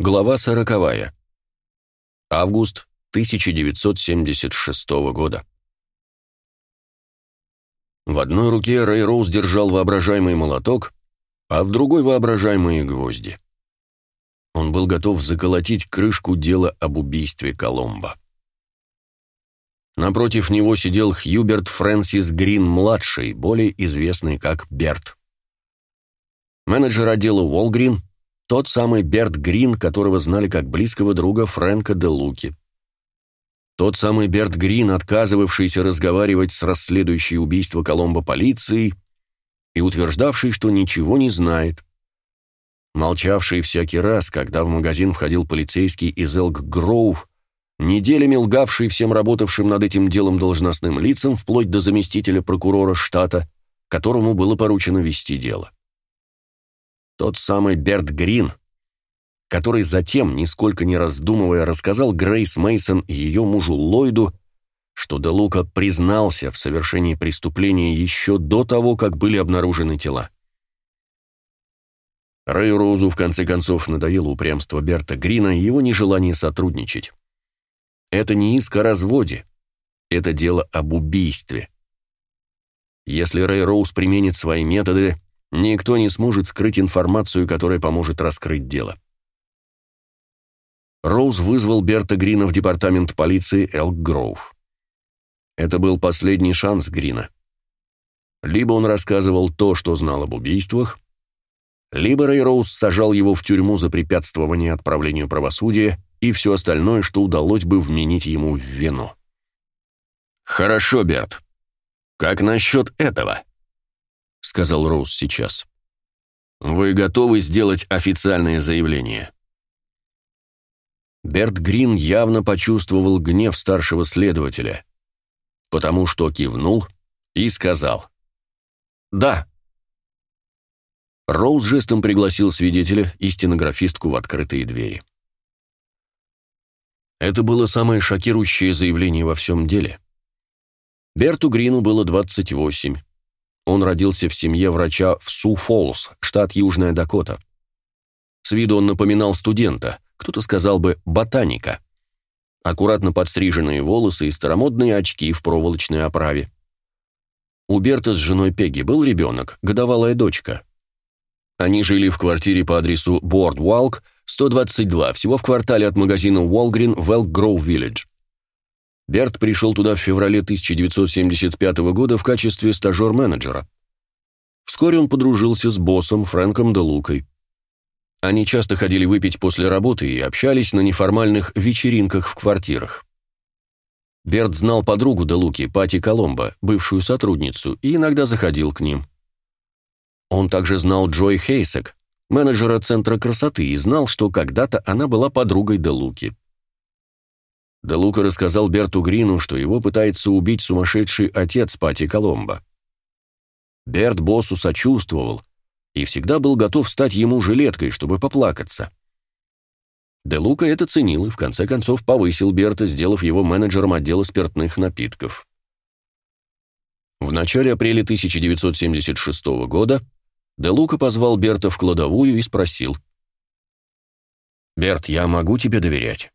Глава сороковая. Август 1976 года. В одной руке Рэй Роуз держал воображаемый молоток, а в другой воображаемые гвозди. Он был готов заколотить крышку дела об убийстве Коломбо. Напротив него сидел Хьюберт Фрэнсис Грин-младший, более известный как Берт. Менеджер отдела Уолгрин тот самый Берт Грин, которого знали как близкого друга Фрэнка де Луки. Тот самый Берт Грин, отказывавшийся разговаривать с расследующей убийство Коломбо полицией и утверждавший, что ничего не знает. Молчавший всякий раз, когда в магазин входил полицейский из Элк Гроув, неделями лгавший всем работавшим над этим делом должностным лицам, вплоть до заместителя прокурора штата, которому было поручено вести дело. Тот самый Берт Грин, который затем, нисколько не раздумывая, рассказал Грейс Мейсон и ее мужу Ллойду, что Де Лука признался в совершении преступления еще до того, как были обнаружены тела. Рэй Роузу в конце концов надоело упрямство Берта Грина и его нежелание сотрудничать. Это не иск о разводе, это дело об убийстве. Если Рэй Роуз применит свои методы, Никто не сможет скрыть информацию, которая поможет раскрыть дело. Роуз вызвал Берта Грина в департамент полиции Элк Гроув. Это был последний шанс Грина. Либо он рассказывал то, что знал об убийствах, либо Рэй Роуз сажал его в тюрьму за препятствование отправлению правосудия и все остальное, что удалось бы вменить ему в вину. «Хорошо, Берт. Как насчет этого?» — сказал Роуз сейчас. «Вы готовы сделать официальное заявление?» Берт Грин явно почувствовал гнев старшего следователя, потому что кивнул и сказал «Да». Роуз жестом пригласил свидетеля и стенографистку в открытые двери. Это было самое шокирующее заявление во всем деле. Берту Грину было 28, он родился в семье врача в Су-Фоллс, штат Южная Дакота. С виду он напоминал студента, кто-то сказал бы ботаника. Аккуратно подстриженные волосы и старомодные очки в проволочной оправе. У Берта с женой Пегги был ребенок, годовалая дочка. Они жили в квартире по адресу Boardwalk, 122, всего в квартале от магазина Walgreen в Elk Grove Village. Берт пришел туда в феврале 1975 года в качестве стажер-менеджера. Вскоре он подружился с боссом Фрэнком де Лукой. Они часто ходили выпить после работы и общались на неформальных вечеринках в квартирах. Берт знал подругу де Луки, Пати Коломбо, бывшую сотрудницу, и иногда заходил к ним. Он также знал Джой Хейсек, менеджера Центра красоты, и знал, что когда-то она была подругой де Луки. Де Лука рассказал Берту Грину, что его пытается убить сумасшедший отец Пати Коломбо. Берт боссу сочувствовал и всегда был готов стать ему жилеткой, чтобы поплакаться. Де Лука это ценил и в конце концов повысил Берта, сделав его менеджером отдела спиртных напитков. В начале апреля 1976 года Де Лука позвал Берта в кладовую и спросил. «Берт, я могу тебе доверять?»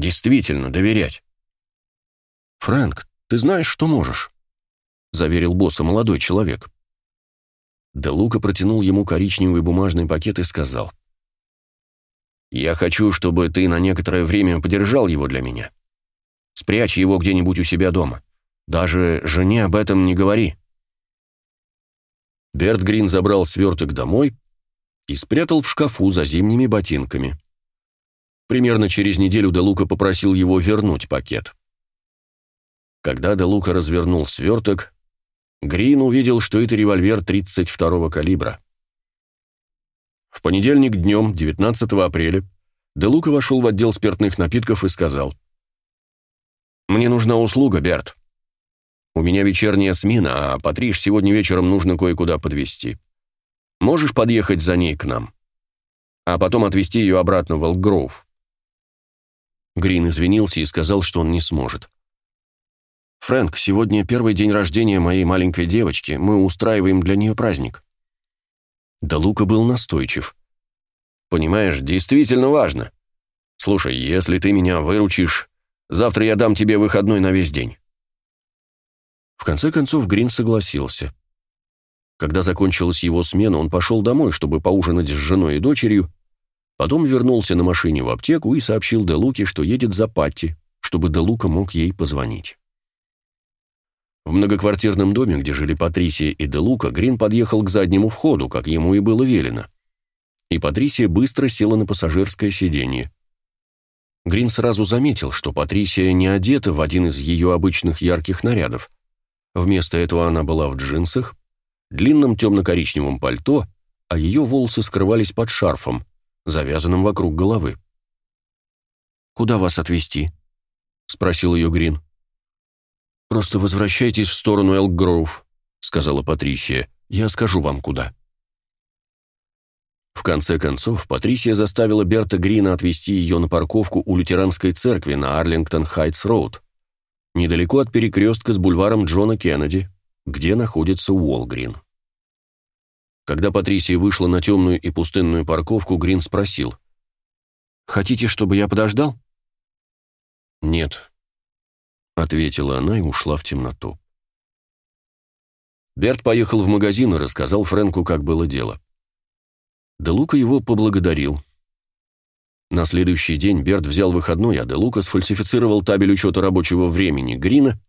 Действительно, доверять. «Фрэнк, ты знаешь, что можешь», — заверил босса молодой человек. Де Лука протянул ему коричневый бумажный пакет и сказал. «Я хочу, чтобы ты на некоторое время подержал его для меня. Спрячь его где-нибудь у себя дома. Даже жене об этом не говори». Берт Грин забрал сверток домой и спрятал в шкафу за зимними ботинками. Примерно через неделю Де Лука попросил его вернуть пакет. Когда Де Лука развернул сверток, Грин увидел, что это револьвер 32-го калибра. В понедельник днем, 19 апреля, Де Лука вошел в отдел спиртных напитков и сказал, «Мне нужна услуга, Берт. У меня вечерняя смена, а Патриш сегодня вечером нужно кое-куда подвезти. Можешь подъехать за ней к нам? А потом отвезти ее обратно в Элкгроув?» Грин извинился и сказал, что он не сможет. «Фрэнк, сегодня первый день рождения моей маленькой девочки. Мы устраиваем для нее праздник». Да Лука был настойчив. «Понимаешь, действительно важно. Слушай, если ты меня выручишь, завтра я дам тебе выходной на весь день». В конце концов Грин согласился. Когда закончилась его смена, он пошел домой, чтобы поужинать с женой и дочерью, потом вернулся на машине в аптеку и сообщил Делуке, что едет за Патти, чтобы Делука мог ей позвонить. В многоквартирном доме, где жили Патрисия и Делука, Грин подъехал к заднему входу, как ему и было велено. И Патрисия быстро села на пассажирское сиденье. Грин сразу заметил, что Патрисия не одета в один из ее обычных ярких нарядов. Вместо этого она была в джинсах, длинном темно-коричневом пальто, а ее волосы скрывались под шарфом, завязанным вокруг головы. «Куда вас отвезти?» — спросил ее Грин. «Просто возвращайтесь в сторону Элк-Гроув», — сказала Патрисия. «Я скажу вам, куда». В конце концов, Патрисия заставила Берта Грина отвезти ее на парковку у лютеранской церкви на Арлингтон-Хайтс-Роуд, недалеко от перекрестка с бульваром Джона Кеннеди, где находится Уолгрин. Когда Патрисия вышла на темную и пустынную парковку, Грин спросил. «Хотите, чтобы я подождал?» «Нет», — ответила она и ушла в темноту. Берт поехал в магазин и рассказал Фрэнку, как было дело. Де Лука его поблагодарил. На следующий день Берт взял выходной, а Де Лука сфальсифицировал табель учета рабочего времени Грина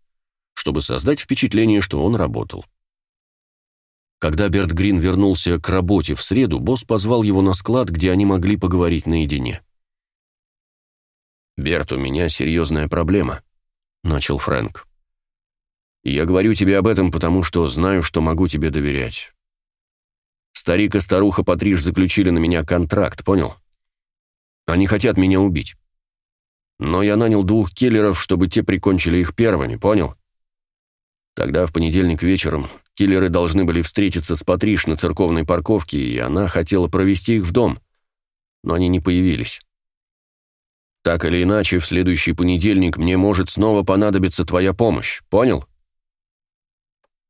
чтобы создать впечатление, что он работал. Когда Берт Грин вернулся к работе в среду, босс позвал его на склад, где они могли поговорить наедине. «Берт, у меня серьезная проблема», — начал Фрэнк. я говорю тебе об этом, потому что знаю, что могу тебе доверять. Старик и старуха Патриш заключили на меня контракт, понял? Они хотят меня убить. Но я нанял двух киллеров, чтобы те прикончили их первыми, понял? Тогда, в понедельник вечером, киллеры должны были встретиться с Патриш на церковной парковке, и она хотела провести их в дом, но они не появились. Так или иначе, в следующий понедельник мне может снова понадобиться твоя помощь, понял?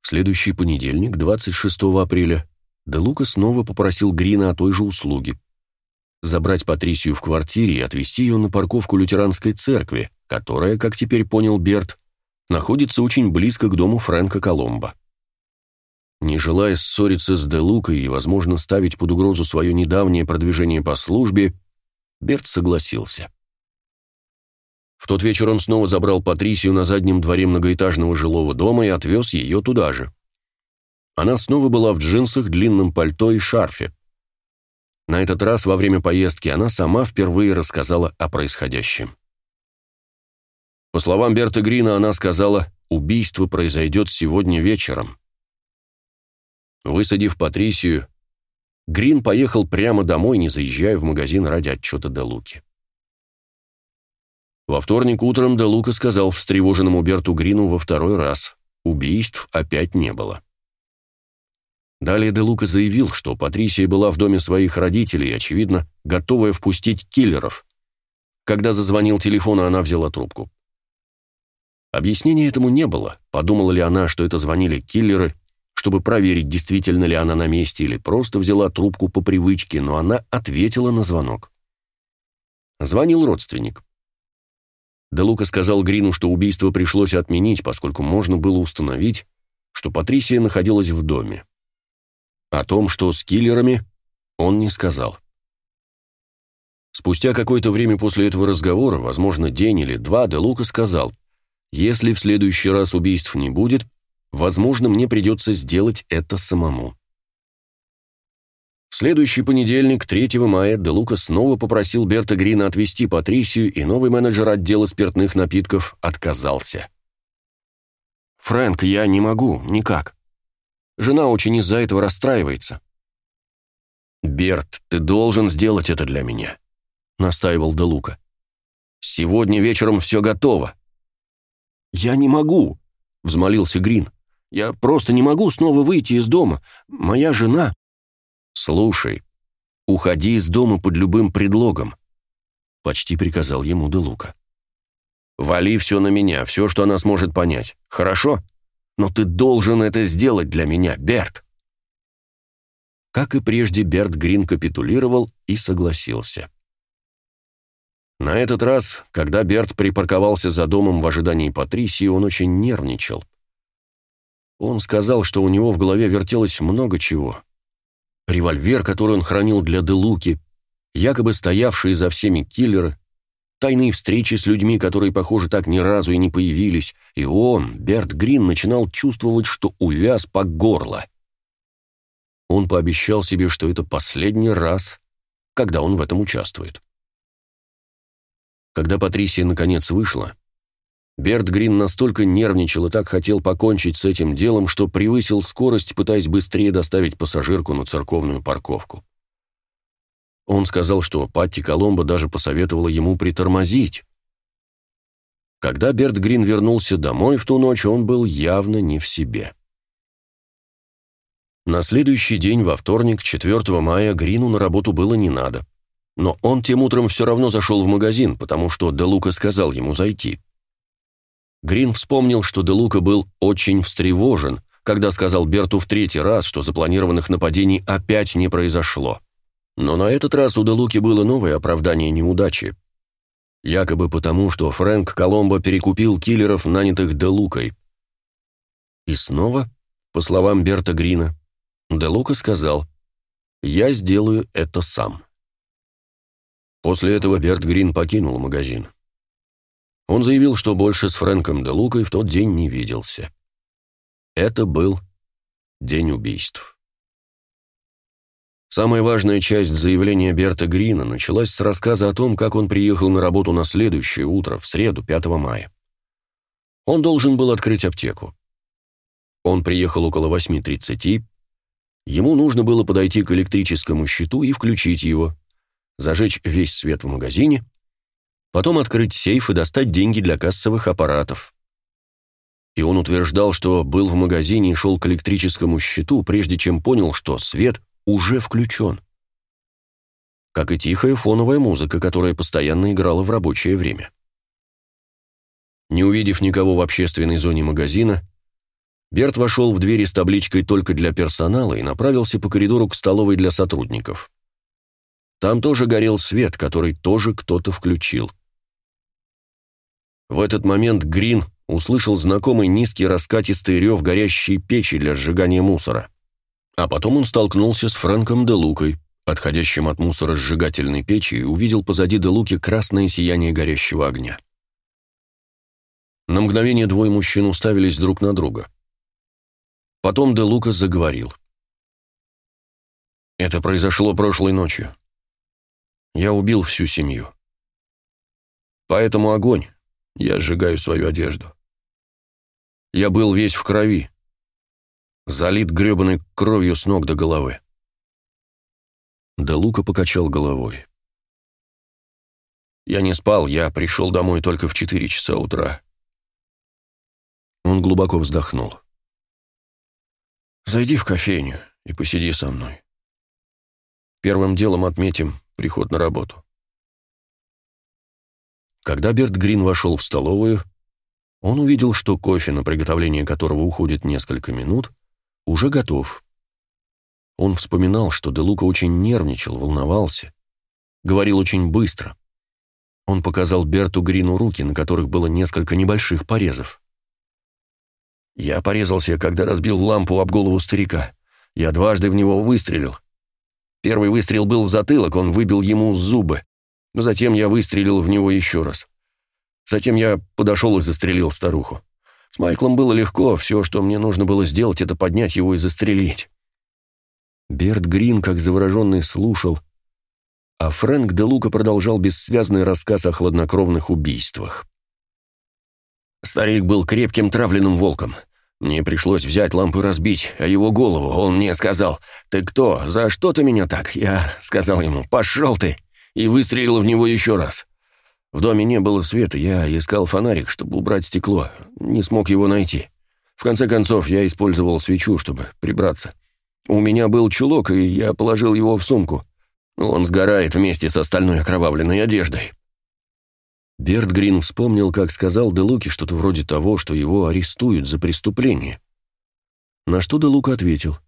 В следующий понедельник, 26 апреля, Де Лука снова попросил Грина о той же услуге. Забрать Патрисию в квартире и отвезти ее на парковку лютеранской церкви, которая, как теперь понял Берт, находится очень близко к дому Фрэнка Коломбо. Не желая ссориться с Делукой и, возможно, ставить под угрозу свое недавнее продвижение по службе, Берт согласился. В тот вечер он снова забрал Патрисию на заднем дворе многоэтажного жилого дома и отвез ее туда же. Она снова была в джинсах, длинном пальто и шарфе. На этот раз во время поездки она сама впервые рассказала о происходящем. По словам Берта Грина, она сказала, убийство произойдет сегодня вечером. Высадив Патрисию, Грин поехал прямо домой, не заезжая в магазин ради отчета Де Луки. Во вторник утром Де Лука сказал встревоженному Берту Грину во второй раз, убийств опять не было. Далее Де Лука заявил, что Патрисия была в доме своих родителей, очевидно, готовая впустить киллеров. Когда зазвонил телефон, она взяла трубку. Объяснения этому не было. Подумала ли она, что это звонили киллеры, чтобы проверить, действительно ли она на месте, или просто взяла трубку по привычке, но она ответила на звонок. Звонил родственник. Де Лука сказал Грину, что убийство пришлось отменить, поскольку можно было установить, что Патрисия находилась в доме. О том, что с киллерами, он не сказал. Спустя какое-то время после этого разговора, возможно, день или два, Де Лука сказал, если в следующий раз убийств не будет, возможно, мне придется сделать это самому. В следующий понедельник, 3 мая, Де Лука снова попросил Берта Грина отвезти Патрисию, и новый менеджер отдела спиртных напитков отказался. «Фрэнк, я не могу, никак. Жена очень из-за этого расстраивается». «Берт, ты должен сделать это для меня», — настаивал Де Лука. «Сегодня вечером все готово. «Я не могу», — взмолился Грин. «Я просто не могу снова выйти из дома. Моя жена...» «Слушай, уходи из дома под любым предлогом», — почти приказал ему Делука. «Вали все на меня, все, что она сможет понять. Хорошо? Но ты должен это сделать для меня, Берт». Как и прежде, Берт Грин капитулировал и согласился. На этот раз, когда Берт припарковался за домом в ожидании Патрисии, он очень нервничал. Он сказал, что у него в голове вертелось много чего. Револьвер, который он хранил для Делуки, якобы стоявшие за всеми киллеры, тайные встречи с людьми, которые, похоже, так ни разу и не появились, и он, Берт Грин, начинал чувствовать, что увяз по горло. Он пообещал себе, что это последний раз, когда он в этом участвует. Когда Патрисия наконец вышла, Берт Грин настолько нервничал и так хотел покончить с этим делом, что превысил скорость, пытаясь быстрее доставить пассажирку на церковную парковку. Он сказал, что Патти Коломбо даже посоветовала ему притормозить. Когда Берт Грин вернулся домой в ту ночь, он был явно не в себе. На следующий день, во вторник, 4 мая, Грину на работу было не надо. Но он тем утром все равно зашел в магазин, потому что Де Лука сказал ему зайти. Грин вспомнил, что Де Лука был очень встревожен, когда сказал Берту в третий раз, что запланированных нападений опять не произошло. Но на этот раз у Де Луки было новое оправдание неудачи. Якобы потому, что Фрэнк Коломбо перекупил киллеров, нанятых Де Лукой. И снова, по словам Берта Грина, Де Лука сказал «Я сделаю это сам». После этого Берт Грин покинул магазин. Он заявил, что больше с Фрэнком де Лукой в тот день не виделся. Это был день убийств. Самая важная часть заявления Берта Грина началась с рассказа о том, как он приехал на работу на следующее утро, в среду, 5 мая. Он должен был открыть аптеку. Он приехал около 8.30. Ему нужно было подойти к электрическому щиту и включить его, зажечь весь свет в магазине, потом открыть сейф и достать деньги для кассовых аппаратов. И он утверждал, что был в магазине и шел к электрическому щиту, прежде чем понял, что свет уже включен. Как и тихая фоновая музыка, которая постоянно играла в рабочее время. Не увидев никого в общественной зоне магазина, Берт вошел в двери с табличкой «Только для персонала» и направился по коридору к столовой для сотрудников. Там тоже горел свет, который тоже кто-то включил. В этот момент Грин услышал знакомый низкий раскатистый рев горящей печи для сжигания мусора. А потом он столкнулся с Фрэнком де Лукой, отходящим от мусора сжигательной печи, и увидел позади де Луки красное сияние горящего огня. На мгновение двое мужчин уставились друг на друга. Потом де Лука заговорил. «Это произошло прошлой ночью. Я убил всю семью. Поэтому огонь. Я сжигаю свою одежду. Я был весь в крови, залит гребаной кровью с ног до головы. Да Лука покачал головой. Я не спал, я пришел домой только в четыре часа утра. Он глубоко вздохнул. «Зайди в кофейню и посиди со мной. Первым делом отметим приход на работу». Когда Берт Грин вошел в столовую, он увидел, что кофе, на приготовление которого уходит несколько минут, уже готов. Он вспоминал, что Делука очень нервничал, волновался, говорил очень быстро. Он показал Берту Грину руки, на которых было несколько небольших порезов. «Я порезался, когда разбил лампу об голову старика. Я дважды в него выстрелил. Первый выстрел был в затылок, он выбил ему зубы. Затем я выстрелил в него еще раз. Затем я подошел и застрелил старуху. С Майклом было легко, все, что мне нужно было сделать, это поднять его и застрелить. Берт Грин, как завороженный, слушал, а Фрэнк де Лука продолжал бессвязный рассказ о хладнокровных убийствах. Старик был крепким травленным волком. Мне пришлось взять лампу разбить, а его голову он мне сказал, «Ты кто? За что ты меня так?» Я сказал ему, «Пошел ты!» и выстрелил в него еще раз. В доме не было света, я искал фонарик, чтобы убрать стекло, не смог его найти. В конце концов, я использовал свечу, чтобы прибраться. У меня был чулок, и я положил его в сумку. Он сгорает вместе с остальной окровавленной одеждой. Берт Грин вспомнил, как сказал Делуке что-то вроде того, что его арестуют за преступление. На что Делука ответил.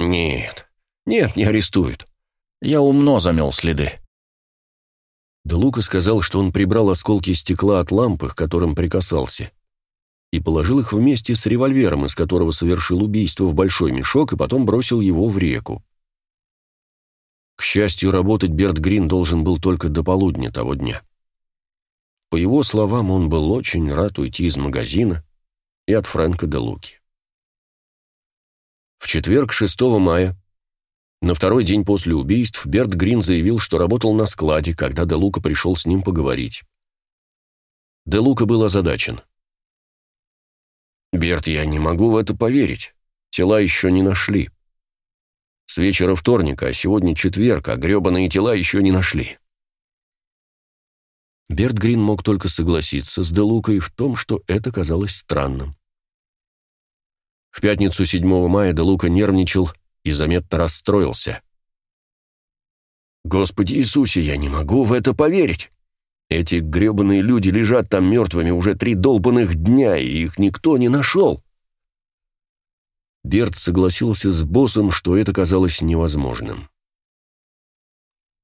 «Нет, нет, не арестуют. Я умно замел следы. Де Лука сказал, что он прибрал осколки стекла от лампы, к которым прикасался, и положил их вместе с револьвером, из которого совершил убийство, в большой мешок и потом бросил его в реку. К счастью, работать Берт Грин должен был только до полудня того дня. По его словам, он был очень рад уйти из магазина и от Фрэнка де Луки. В четверг, 6 мая, на второй день после убийств, Берт Грин заявил, что работал на складе, когда де Лука пришел с ним поговорить. Де Лука был озадачен. «Берт, я не могу в это поверить. Тела еще не нашли. С вечера вторника, а сегодня четверг, а гребаные тела еще не нашли». Берт Грин мог только согласиться с Делукой в том, что это казалось странным. В пятницу 7 мая Делука нервничал и заметно расстроился. «Господи Иисусе, я не могу в это поверить! Эти гребаные люди лежат там мертвыми уже три долбанных дня, и их никто не нашел!» Берт согласился с боссом, что это казалось невозможным.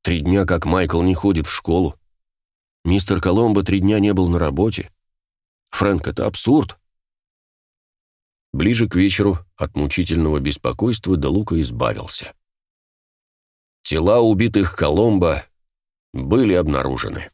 Три дня, как Майкл не ходит в школу. Мистер Коломбо три дня не был на работе. Фрэнк, это абсурд. Ближе к вечеру от мучительного беспокойства Далука избавился. Тела убитых Коломбо были обнаружены.